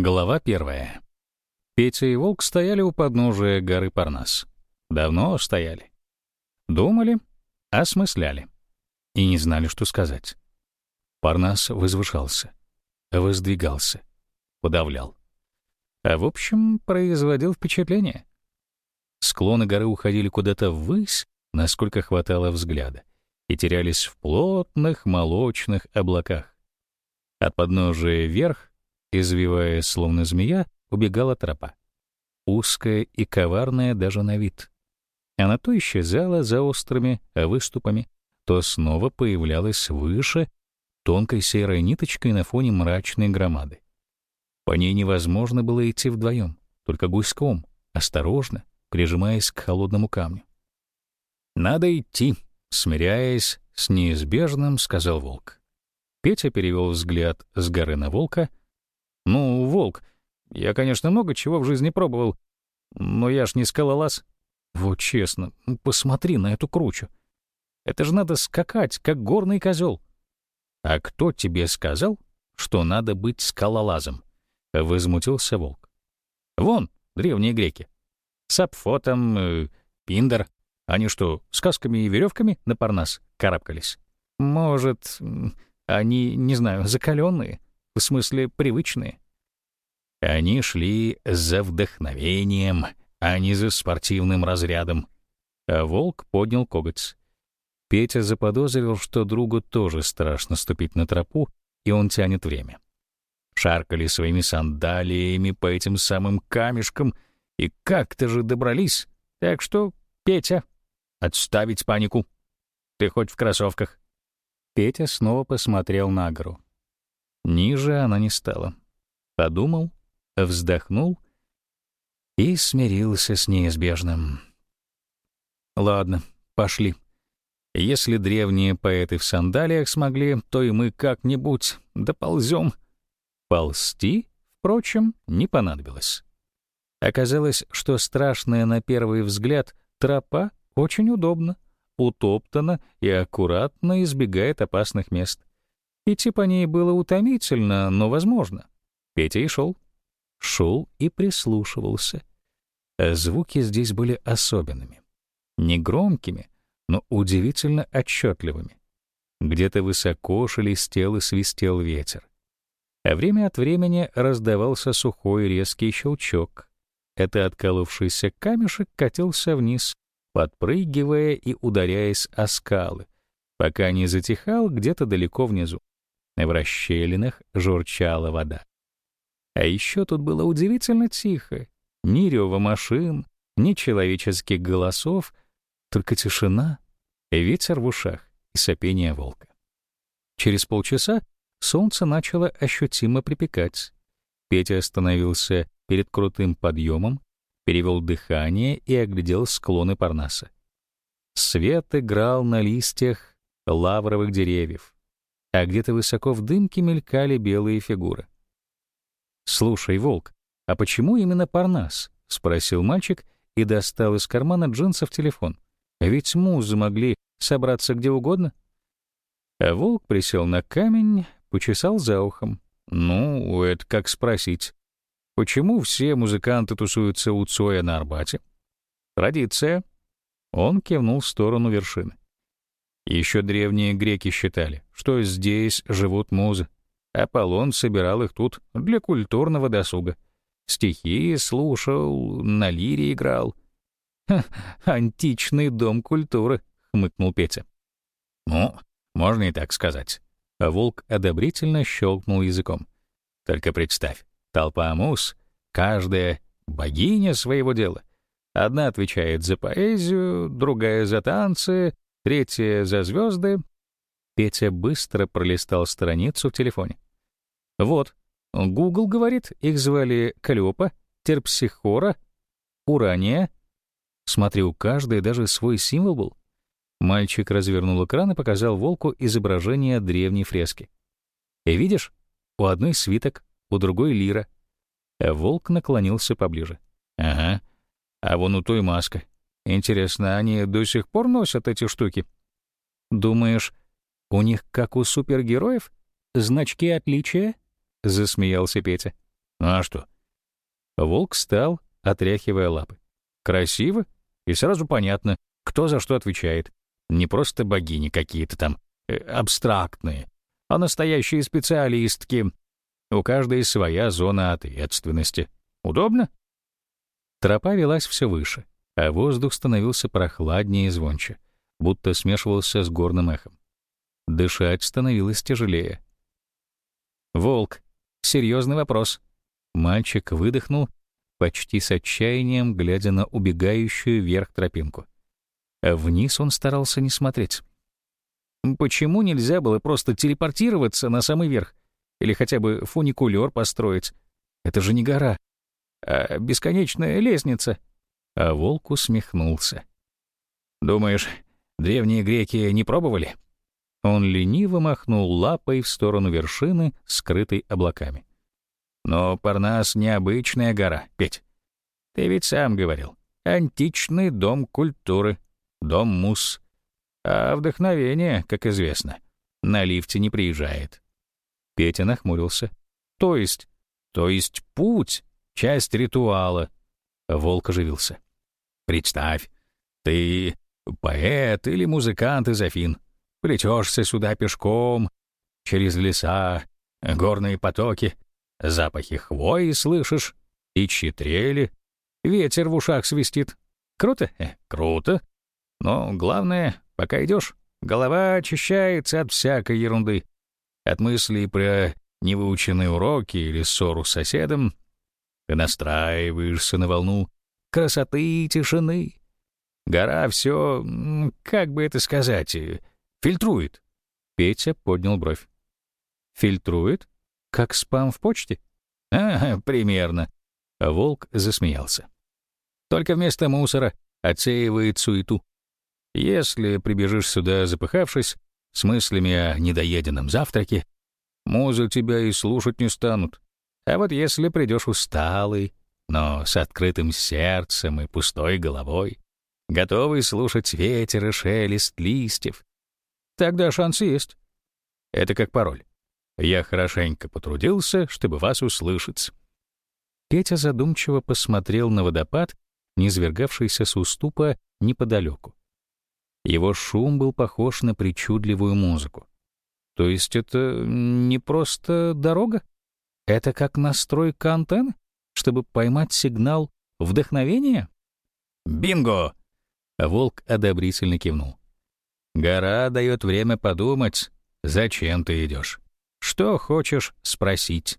Глава первая. Петя и Волк стояли у подножия горы Парнас. Давно стояли. Думали, осмысляли. И не знали, что сказать. Парнас возвышался, воздвигался, подавлял. А в общем, производил впечатление. Склоны горы уходили куда-то ввысь, насколько хватало взгляда, и терялись в плотных молочных облаках. От подножия вверх Извиваясь, словно змея, убегала тропа. Узкая и коварная даже на вид. Она то исчезала за острыми выступами, то снова появлялась выше, тонкой серой ниточкой на фоне мрачной громады. По ней невозможно было идти вдвоем, только гуськом, осторожно, прижимаясь к холодному камню. «Надо идти», — смиряясь с неизбежным, сказал волк. Петя перевел взгляд с горы на волка, ну, волк. Я, конечно, много чего в жизни пробовал, но я ж не скалолаз. Вот честно, ну, посмотри на эту кручу. Это же надо скакать, как горный козел. А кто тебе сказал, что надо быть скалолазом? Возмутился волк. Вон, древние греки. Сапфо там, э, Пиндер. Они что, сказками и веревками на Парнас карабкались? Может, они, не знаю, закаленные? в смысле привычные. Они шли за вдохновением, а не за спортивным разрядом. А волк поднял коготь. Петя заподозрил, что другу тоже страшно ступить на тропу, и он тянет время. Шаркали своими сандалиями по этим самым камешкам и как-то же добрались. Так что, Петя, отставить панику. Ты хоть в кроссовках. Петя снова посмотрел на гору. Ниже она не стала. Подумал, вздохнул и смирился с неизбежным. Ладно, пошли. Если древние поэты в сандалиях смогли, то и мы как-нибудь доползем. Ползти, впрочем, не понадобилось. Оказалось, что страшная на первый взгляд тропа очень удобна, утоптана и аккуратно избегает опасных мест. Идти по ней было утомительно, но возможно. Петя и шел. Шел и прислушивался. звуки здесь были особенными. Негромкими, но удивительно отчетливыми. Где-то высоко шелестел и свистел ветер. А время от времени раздавался сухой резкий щелчок. Это отколовшийся камешек катился вниз, подпрыгивая и ударяясь о скалы, пока не затихал где-то далеко внизу. В расщелинах журчала вода. А еще тут было удивительно тихо. Ни рева машин, ни человеческих голосов, только тишина, ветер в ушах и сопение волка. Через полчаса солнце начало ощутимо припекать. Петя остановился перед крутым подъемом, перевел дыхание и оглядел склоны Парнаса. Свет играл на листьях лавровых деревьев а где-то высоко в дымке мелькали белые фигуры. «Слушай, Волк, а почему именно Парнас?» — спросил мальчик и достал из кармана джинсов телефон. «Ведь музы могли собраться где угодно». А Волк присел на камень, почесал за ухом. «Ну, это как спросить. Почему все музыканты тусуются у Цоя на Арбате?» «Традиция». Он кивнул в сторону вершины. Еще древние греки считали, что здесь живут музы. Аполлон собирал их тут для культурного досуга. Стихи слушал, на лире играл. «Ха, «Античный дом культуры», — хмыкнул Петя. «Ну, можно и так сказать». Волк одобрительно щелкнул языком. «Только представь, толпа муз, каждая богиня своего дела. Одна отвечает за поэзию, другая — за танцы, третья за звезды. Петя быстро пролистал страницу в телефоне. Вот, Google говорит, их звали Калиопа, Терпсихора, Урания. Смотри, у каждой даже свой символ был. Мальчик развернул экран и показал волку изображение древней фрески. И видишь, у одной свиток, у другой лира. Волк наклонился поближе. Ага. А вон у той маска. Интересно, они до сих пор носят эти штуки? Думаешь, у них, как у супергероев, значки отличия? Засмеялся Петя. Ну а что? Волк встал, отряхивая лапы. Красиво и сразу понятно, кто за что отвечает. Не просто богини какие-то там э, абстрактные, а настоящие специалистки. У каждой своя зона ответственности. Удобно? Тропа велась все выше, а воздух становился прохладнее и звонче, будто смешивался с горным эхом. Дышать становилось тяжелее. «Волк, серьезный вопрос». Мальчик выдохнул, почти с отчаянием, глядя на убегающую вверх тропинку. А вниз он старался не смотреть. Почему нельзя было просто телепортироваться на самый верх? Или хотя бы фуникулер построить? Это же не гора, а бесконечная лестница. А волк усмехнулся. «Думаешь, древние греки не пробовали?» Он лениво махнул лапой в сторону вершины, скрытой облаками. «Но Парнас — необычная гора, Петь. Ты ведь сам говорил. Античный дом культуры, дом мус. А вдохновение, как известно, на лифте не приезжает». Петя нахмурился. «То есть? То есть путь, часть ритуала». Волк оживился. «Представь, ты поэт или музыкант из Афин. Плетешься сюда пешком, через леса, горные потоки, запахи хвои слышишь, и читрели, ветер в ушах свистит. Круто? Э, круто. Но главное, пока идешь, голова очищается от всякой ерунды. От мыслей про невыученные уроки или ссору с соседом. Ты настраиваешься на волну красоты и тишины. Гора все, как бы это сказать, Фильтрует. Петя поднял бровь. Фильтрует? Как спам в почте? Ага, примерно. А волк засмеялся. Только вместо мусора отсеивает суету. Если прибежишь сюда запыхавшись, с мыслями о недоеденном завтраке, музы тебя и слушать не станут. А вот если придешь усталый, но с открытым сердцем и пустой головой, готовый слушать ветер и шелест листьев, Тогда шанс есть. Это как пароль. Я хорошенько потрудился, чтобы вас услышать. Петя задумчиво посмотрел на водопад, низвергавшийся с уступа неподалеку. Его шум был похож на причудливую музыку. То есть это не просто дорога? Это как настройка антенны, чтобы поймать сигнал вдохновения? Бинго! Волк одобрительно кивнул. Гора дает время подумать, зачем ты идешь. Что хочешь спросить.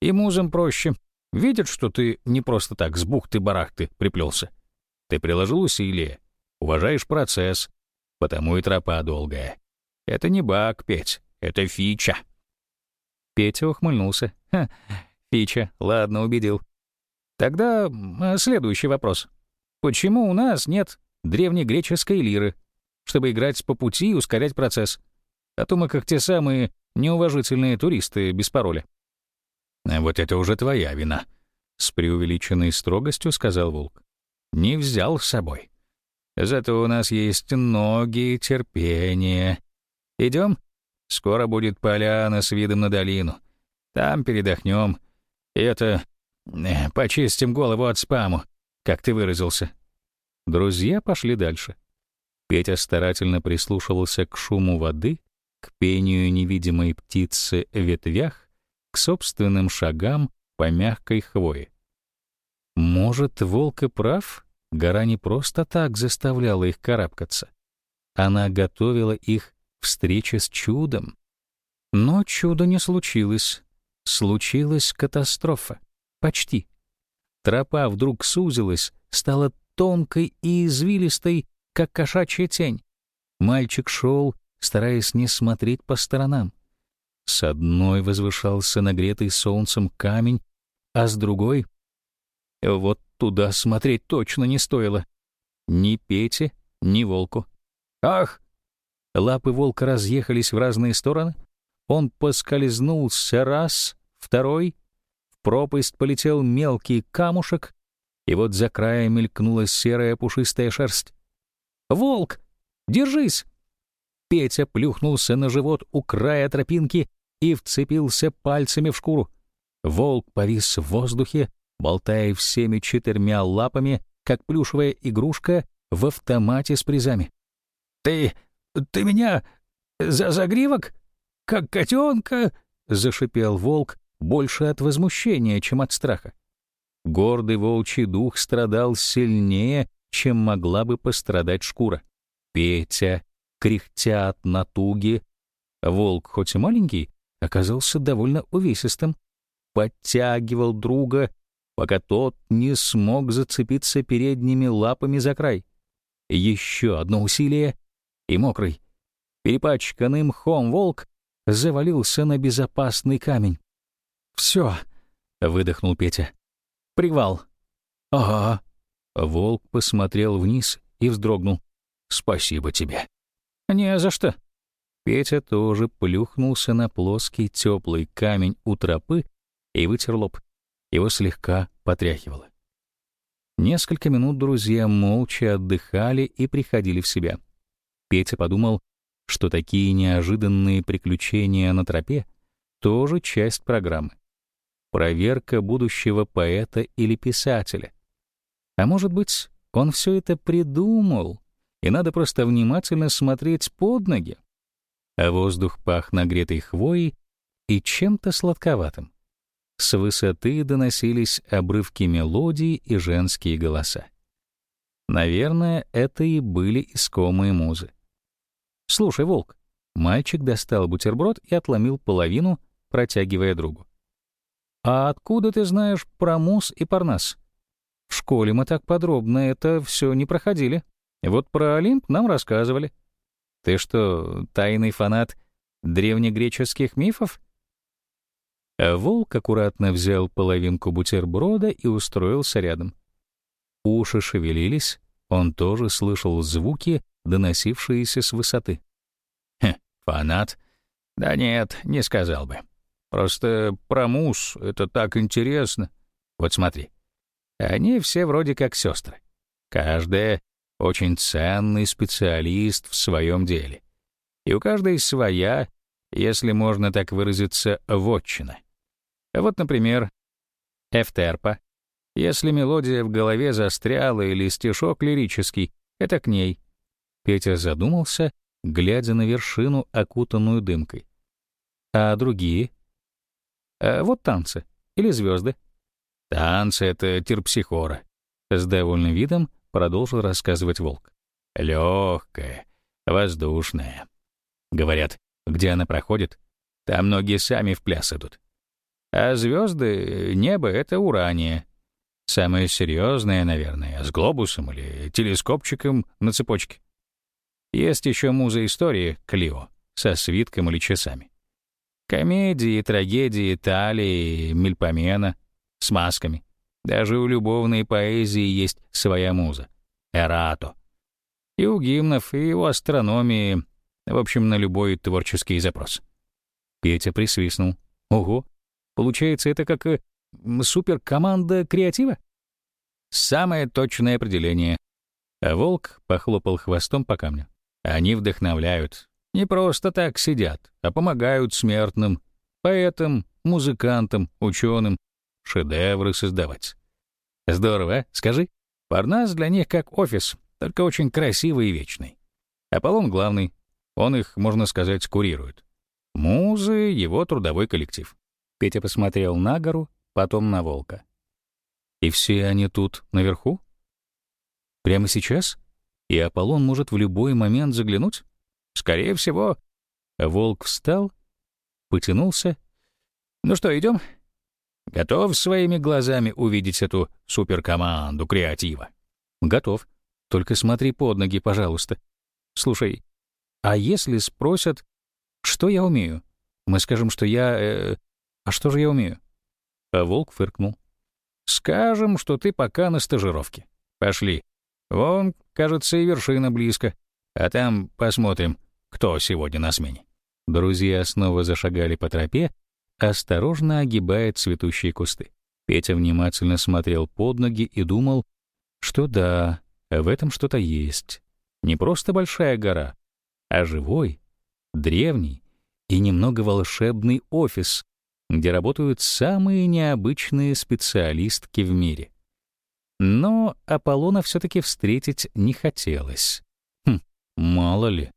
И музам проще. Видят, что ты не просто так с бухты-барахты приплелся. Ты приложил усилия, уважаешь процесс, потому и тропа долгая. Это не баг, Петь, это фича. Петя ухмыльнулся. Ха, фича, ладно, убедил. Тогда следующий вопрос. Почему у нас нет древнегреческой лиры? Чтобы играть по пути и ускорять процесс. А то мы как те самые неуважительные туристы без пароля. «А вот это уже твоя вина», — с преувеличенной строгостью сказал Волк. «Не взял с собой. Зато у нас есть ноги и терпение. Идем? Скоро будет поляна с видом на долину. Там передохнем. И это... Э, почистим голову от спаму, как ты выразился». Друзья пошли дальше. Петя старательно прислушивался к шуму воды, к пению невидимой птицы в ветвях, к собственным шагам по мягкой хвое. Может, волк и прав? Гора не просто так заставляла их карабкаться. Она готовила их встрече с чудом. Но чудо не случилось. Случилась катастрофа. Почти. Тропа вдруг сузилась, стала тонкой и извилистой, как кошачья тень. Мальчик шел, стараясь не смотреть по сторонам. С одной возвышался нагретый солнцем камень, а с другой... Вот туда смотреть точно не стоило. Ни Пете, ни волку. Ах! Лапы волка разъехались в разные стороны. Он поскользнулся раз, второй. В пропасть полетел мелкий камушек, и вот за краем мелькнула серая пушистая шерсть. «Волк! Держись!» Петя плюхнулся на живот у края тропинки и вцепился пальцами в шкуру. Волк повис в воздухе, болтая всеми четырьмя лапами, как плюшевая игрушка в автомате с призами. «Ты... ты меня за загривок? Как котенка?» — зашипел волк, больше от возмущения, чем от страха. Гордый волчий дух страдал сильнее, чем могла бы пострадать шкура. Петя, кряхтя от натуги, волк, хоть и маленький, оказался довольно увесистым, подтягивал друга, пока тот не смог зацепиться передними лапами за край. Еще одно усилие, и мокрый, перепачканный мхом волк завалился на безопасный камень. «Все», — выдохнул Петя. «Привал». «Ага». Волк посмотрел вниз и вздрогнул. «Спасибо тебе». «Не за что». Петя тоже плюхнулся на плоский теплый камень у тропы и вытер лоб. Его слегка потряхивало. Несколько минут друзья молча отдыхали и приходили в себя. Петя подумал, что такие неожиданные приключения на тропе тоже часть программы. Проверка будущего поэта или писателя. А может быть, он все это придумал, и надо просто внимательно смотреть под ноги. А воздух пах нагретой хвоей и чем-то сладковатым. С высоты доносились обрывки мелодий и женские голоса. Наверное, это и были искомые музы. «Слушай, Волк». Мальчик достал бутерброд и отломил половину, протягивая другу. «А откуда ты знаешь про муз и парнас?» «В школе мы так подробно это все не проходили. Вот про Олимп нам рассказывали». «Ты что, тайный фанат древнегреческих мифов?» А волк аккуратно взял половинку бутерброда и устроился рядом. Уши шевелились, он тоже слышал звуки, доносившиеся с высоты. «Хе, фанат? Да нет, не сказал бы. Просто про мус — это так интересно. Вот смотри. Они все вроде как сестры. Каждая очень ценный специалист в своем деле. И у каждой своя, если можно так выразиться, вотчина. Вот, например, Эфтерпа. Если мелодия в голове застряла или стишок лирический, это к ней. Петя задумался, глядя на вершину, окутанную дымкой. А другие? А вот танцы или звезды. Танцы — это терпсихора. С довольным видом продолжил рассказывать волк. Легкая, воздушная. Говорят, где она проходит, там многие сами в пляс идут. А звезды, небо — это Урания. Самое серьезное, наверное, с глобусом или телескопчиком на цепочке. Есть еще муза истории Клио со свитком или часами. Комедии, трагедии, талии, мельпомена с масками. Даже у любовной поэзии есть своя муза — Эрато. И у гимнов, и у астрономии, в общем, на любой творческий запрос. Петя присвистнул. Ого, Получается, это как э, суперкоманда креатива? Самое точное определение. А волк похлопал хвостом по камню. Они вдохновляют. Не просто так сидят, а помогают смертным, поэтам, музыкантам, ученым, шедевры создавать. Здорово, а? Скажи. Парнас для них как офис, только очень красивый и вечный. Аполлон главный. Он их, можно сказать, курирует. Музы — его трудовой коллектив. Петя посмотрел на гору, потом на волка. «И все они тут, наверху? Прямо сейчас? И Аполлон может в любой момент заглянуть? Скорее всего». Волк встал, потянулся. «Ну что, идем? Готов своими глазами увидеть эту суперкоманду креатива?» «Готов. Только смотри под ноги, пожалуйста. Слушай, а если спросят, что я умею? Мы скажем, что я... Э, а что же я умею? А волк фыркнул. Скажем, что ты пока на стажировке. Пошли. Вон, кажется, и вершина близко. А там посмотрим, кто сегодня на смене. Друзья снова зашагали по тропе, осторожно огибая цветущие кусты. Петя внимательно смотрел под ноги и думал, что да, в этом что-то есть. Не просто большая гора, а живой, древний и немного волшебный офис, где работают самые необычные специалистки в мире. Но Аполлона все-таки встретить не хотелось. Хм, мало ли.